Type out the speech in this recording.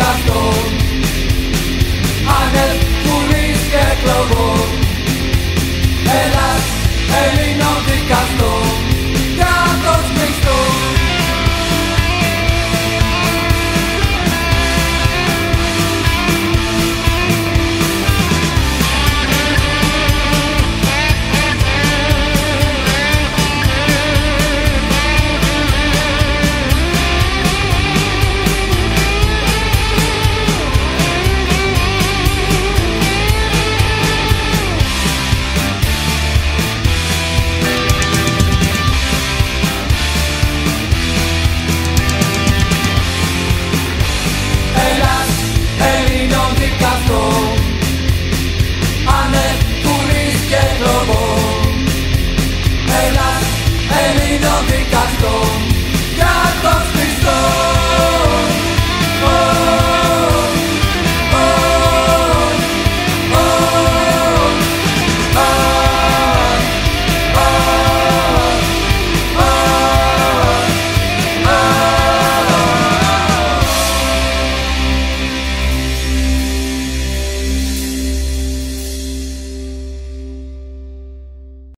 cantor Ελληνοδικαστό για το